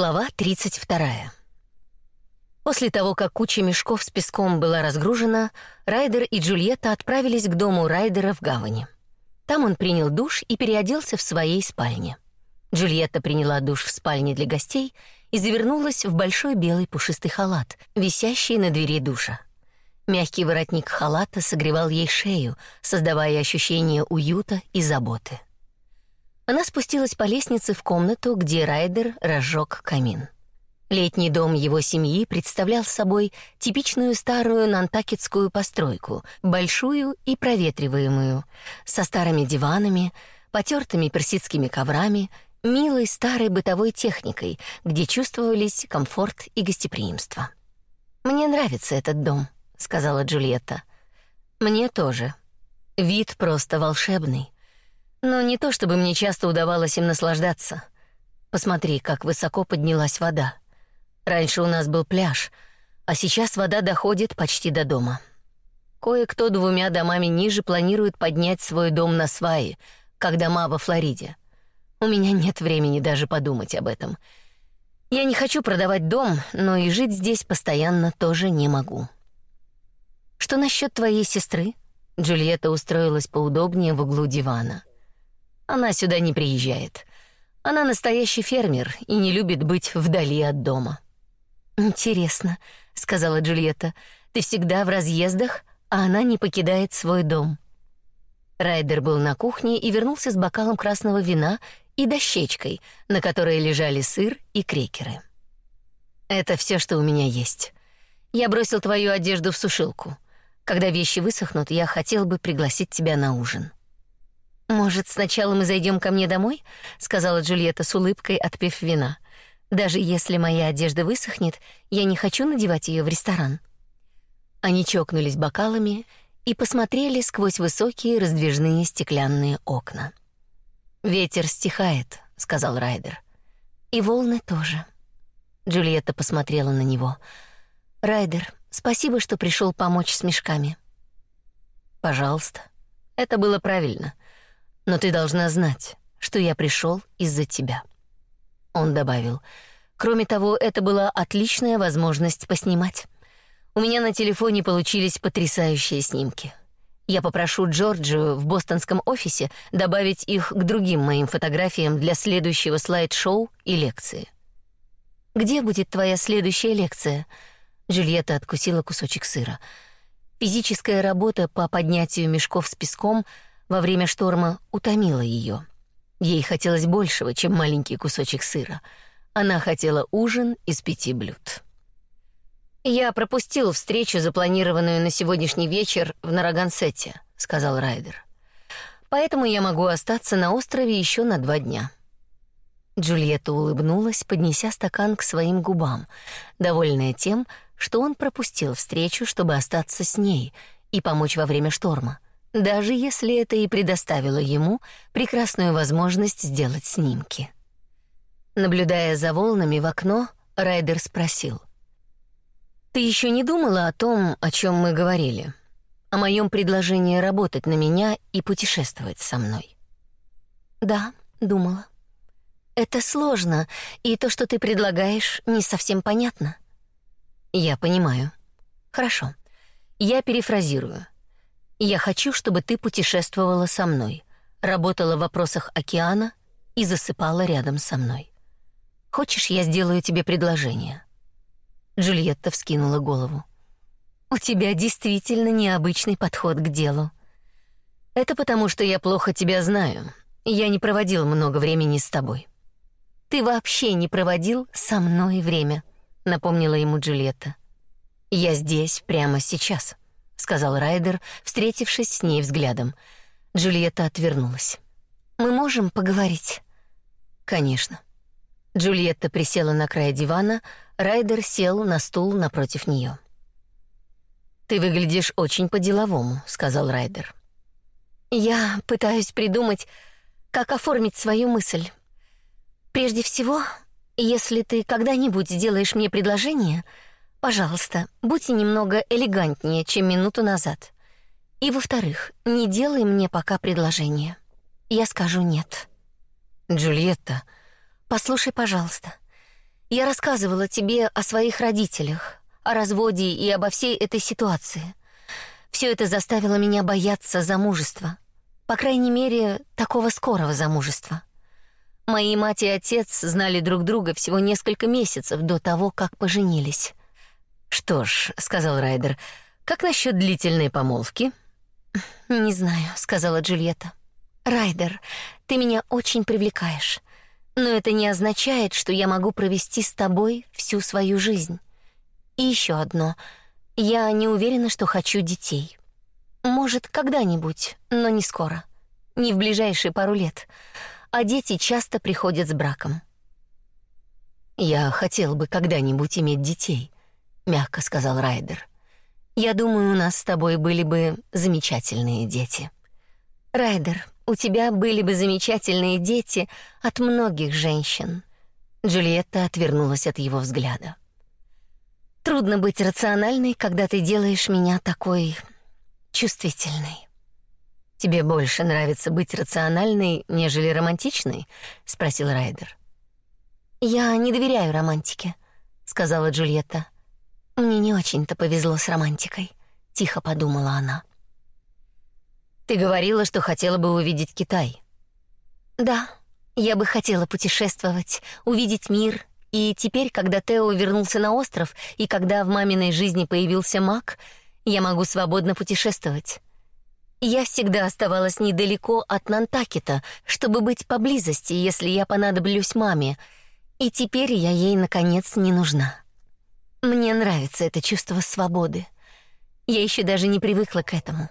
Глава 32. После того, как куча мешков с песком была разгружена, Райдер и Джульетта отправились к дому Райдера в гавани. Там он принял душ и переоделся в своей спальне. Джульетта приняла душ в спальне для гостей и завернулась в большой белый пушистый халат, висящий на двери душа. Мягкий воротник халата согревал ей шею, создавая ощущение уюта и заботы. Она спустилась по лестнице в комнату, где Райдер разжег камин. Летний дом его семьи представлял собой типичную старую нантакетскую постройку, большую и проветриваемую, со старыми диванами, потертыми персидскими коврами, милой старой бытовой техникой, где чувствовались комфорт и гостеприимство. «Мне нравится этот дом», — сказала Джульетта. «Мне тоже. Вид просто волшебный. Но не то чтобы мне часто удавалось им наслаждаться. Посмотри, как высоко поднялась вода. Раньше у нас был пляж, а сейчас вода доходит почти до дома. Кое-кто двумя домами ниже планирует поднять свой дом на сваи, как дома во Флориде. У меня нет времени даже подумать об этом. Я не хочу продавать дом, но и жить здесь постоянно тоже не могу. Что насчет твоей сестры? Джульетта устроилась поудобнее в углу дивана. Она сюда не приезжает. Она настоящий фермер и не любит быть вдали от дома. Интересно, сказала Джульетта. Ты всегда в разъездах, а она не покидает свой дом. Райдер был на кухне и вернулся с бокалом красного вина и дощечкой, на которой лежали сыр и крекеры. Это все, что у меня есть. Я бросил твою одежду в сушилку. Когда вещи высохнут, я хотел бы пригласить тебя на ужин. Может, сначала мы зайдем ко мне домой, сказала Джульетта с улыбкой, отпив вина. Даже если моя одежда высохнет, я не хочу надевать ее в ресторан. Они чокнулись бокалами и посмотрели сквозь высокие раздвижные стеклянные окна. Ветер стихает, сказал Райдер. И волны тоже. Джульетта посмотрела на него. Райдер, спасибо, что пришел помочь с мешками. Пожалуйста. Это было правильно. Но ты должна знать, что я пришел из-за тебя. Он добавил: Кроме того, это была отличная возможность поснимать. У меня на телефоне получились потрясающие снимки. Я попрошу Джорджию в бостонском офисе добавить их к другим моим фотографиям для следующего слайд-шоу и лекции. Где будет твоя следующая лекция? Джульетта откусила кусочек сыра. Физическая работа по поднятию мешков с песком во время шторма утомила ее. Ей хотелось большего, чем маленький кусочек сыра. Она хотела ужин из пяти блюд. Я пропустил встречу, запланированную на сегодняшний вечер в Нарагансете, сказал Райдер. Поэтому я могу остаться на острове еще на два дня. Джульетта улыбнулась, поднеся стакан к своим губам, довольная тем, что он пропустил встречу, чтобы остаться с ней и помочь во время шторма даже если это и предоставило ему прекрасную возможность сделать снимки. Наблюдая за волнами в окно, Райдер спросил: "Ты еще не думала о том, о чем мы говорили, о моем предложении работать на меня и путешествовать со мной?" "Да, думала. Это сложно, и то, что ты предлагаешь, не совсем понятно." "Я понимаю. Хорошо. Я перефразирую. Я хочу, чтобы ты путешествовала со мной, работала в вопросах океана и засыпала рядом со мной. Хочешь, я сделаю тебе предложение?» Джульетта вскинула голову. «У тебя действительно необычный подход к делу. Это потому, что я плохо тебя знаю. Я не проводил много времени с тобой. Ты вообще не проводил со мной время», — напомнила ему Джульетта. «Я здесь прямо сейчас» сказал Райдер, встретившись с ней взглядом. Джульетта отвернулась. Мы можем поговорить. Конечно. Джульетта присела на край дивана, Райдер сел на стул напротив нее. Ты выглядишь очень по-деловому, сказал Райдер. Я пытаюсь придумать, как оформить свою мысль. Прежде всего, если ты когда-нибудь сделаешь мне предложение, Пожалуйста, будьте немного элегантнее, чем минуту назад. И во-вторых, не делай мне пока предложение. Я скажу нет. Джульетта, послушай, пожалуйста. Я рассказывала тебе о своих родителях, о разводе и обо всей этой ситуации. Все это заставило меня бояться замужества. По крайней мере, такого скорого замужества. Мои мать и отец знали друг друга всего несколько месяцев до того, как поженились. Что ж, сказал Райдер, как насчет длительной помолвки? Не знаю, сказала Джульетта. Райдер, ты меня очень привлекаешь, но это не означает, что я могу провести с тобой всю свою жизнь. И еще одно. Я не уверена, что хочу детей. Может, когда-нибудь, но не скоро. Не в ближайшие пару лет. А дети часто приходят с браком. Я хотел бы когда-нибудь иметь детей, мягко сказал Райдер. Я думаю, у нас с тобой были бы замечательные дети. Райдер, у тебя были бы замечательные дети от многих женщин. Джульетта отвернулась от его взгляда. Трудно быть рациональной, когда ты делаешь меня такой чувствительной. Тебе больше нравится быть рациональной, нежели романтичной? спросил Райдер. Я не доверяю романтике, сказала Джульетта. Мне не очень-то повезло с романтикой, тихо подумала она. Ты говорила, что хотела бы увидеть Китай. Да, я бы хотела путешествовать, увидеть мир. И теперь, когда Тео вернулся на остров и когда в маминой жизни появился Мак, я могу свободно путешествовать. Я всегда оставалась недалеко от Нантакета, чтобы быть поблизости, если я понадоблюсь маме. И теперь я ей наконец не нужна. Мне нравится это чувство свободы. Я еще даже не привыкла к этому.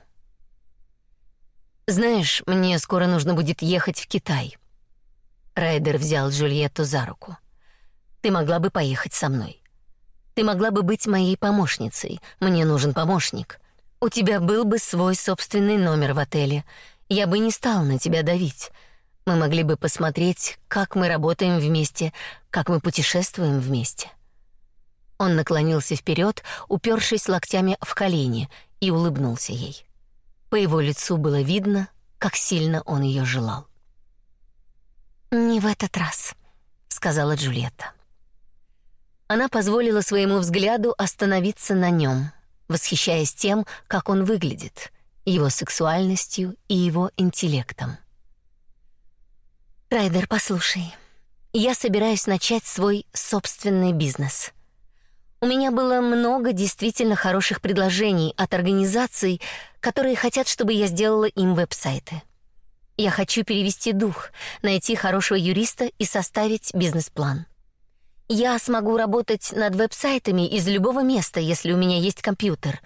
Знаешь, мне скоро нужно будет ехать в Китай. Райдер взял Джульетту за руку. Ты могла бы поехать со мной. Ты могла бы быть моей помощницей. Мне нужен помощник. У тебя был бы свой собственный номер в отеле. Я бы не стал на тебя давить. Мы могли бы посмотреть, как мы работаем вместе, как мы путешествуем вместе. Он наклонился вперед, упершись локтями в колени, и улыбнулся ей. По его лицу было видно, как сильно он ее желал. «Не в этот раз», — сказала Джульетта. Она позволила своему взгляду остановиться на нем, восхищаясь тем, как он выглядит, его сексуальностью и его интеллектом. «Райдер, послушай, я собираюсь начать свой собственный бизнес». У меня было много действительно хороших предложений от организаций, которые хотят, чтобы я сделала им веб-сайты. Я хочу перевести дух, найти хорошего юриста и составить бизнес-план. Я смогу работать над веб-сайтами из любого места, если у меня есть компьютер.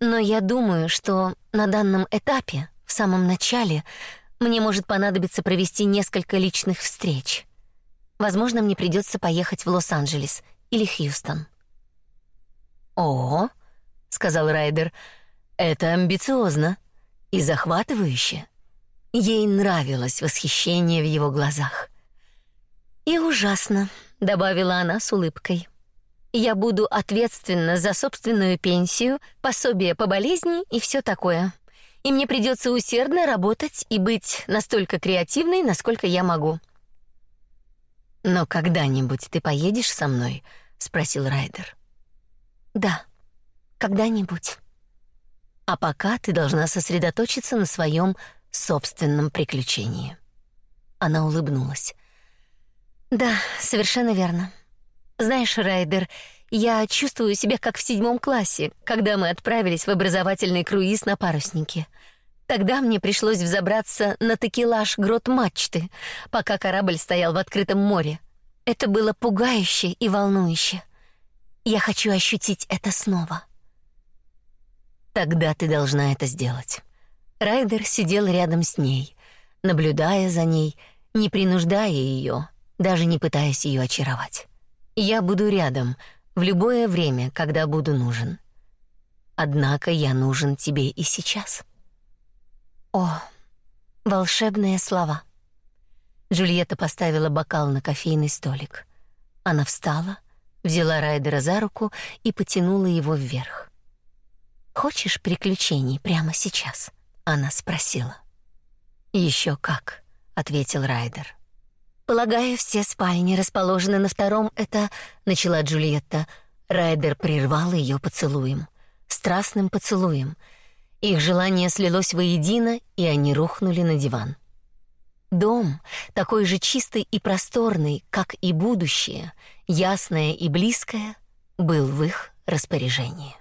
Но я думаю, что на данном этапе, в самом начале, мне может понадобиться провести несколько личных встреч. Возможно, мне придется поехать в Лос-Анджелес или Хьюстон. «О, — сказал Райдер, — это амбициозно и захватывающе». Ей нравилось восхищение в его глазах. «И ужасно», — добавила она с улыбкой. «Я буду ответственна за собственную пенсию, пособие по болезни и все такое. И мне придется усердно работать и быть настолько креативной, насколько я могу». «Но когда-нибудь ты поедешь со мной?» — спросил Райдер. Да, когда-нибудь. А пока ты должна сосредоточиться на своем собственном приключении. Она улыбнулась. Да, совершенно верно. Знаешь, Райдер, я чувствую себя как в седьмом классе, когда мы отправились в образовательный круиз на паруснике. Тогда мне пришлось взобраться на такелаж грот мачты, пока корабль стоял в открытом море. Это было пугающе и волнующе. Я хочу ощутить это снова. Тогда ты должна это сделать. Райдер сидел рядом с ней, наблюдая за ней, не принуждая ее, даже не пытаясь ее очаровать. Я буду рядом в любое время, когда буду нужен. Однако я нужен тебе и сейчас. О, волшебные слова. Джульетта поставила бокал на кофейный столик. Она встала, взяла Райдера за руку и потянула его вверх. «Хочешь приключений прямо сейчас?» — она спросила. Еще как», — ответил Райдер. Полагаю, все спальни расположены на втором это, начала Джульетта. Райдер прервал ее поцелуем, страстным поцелуем. Их желание слилось воедино, и они рухнули на диван. Дом, такой же чистый и просторный, как и будущее, ясное и близкое, был в их распоряжении.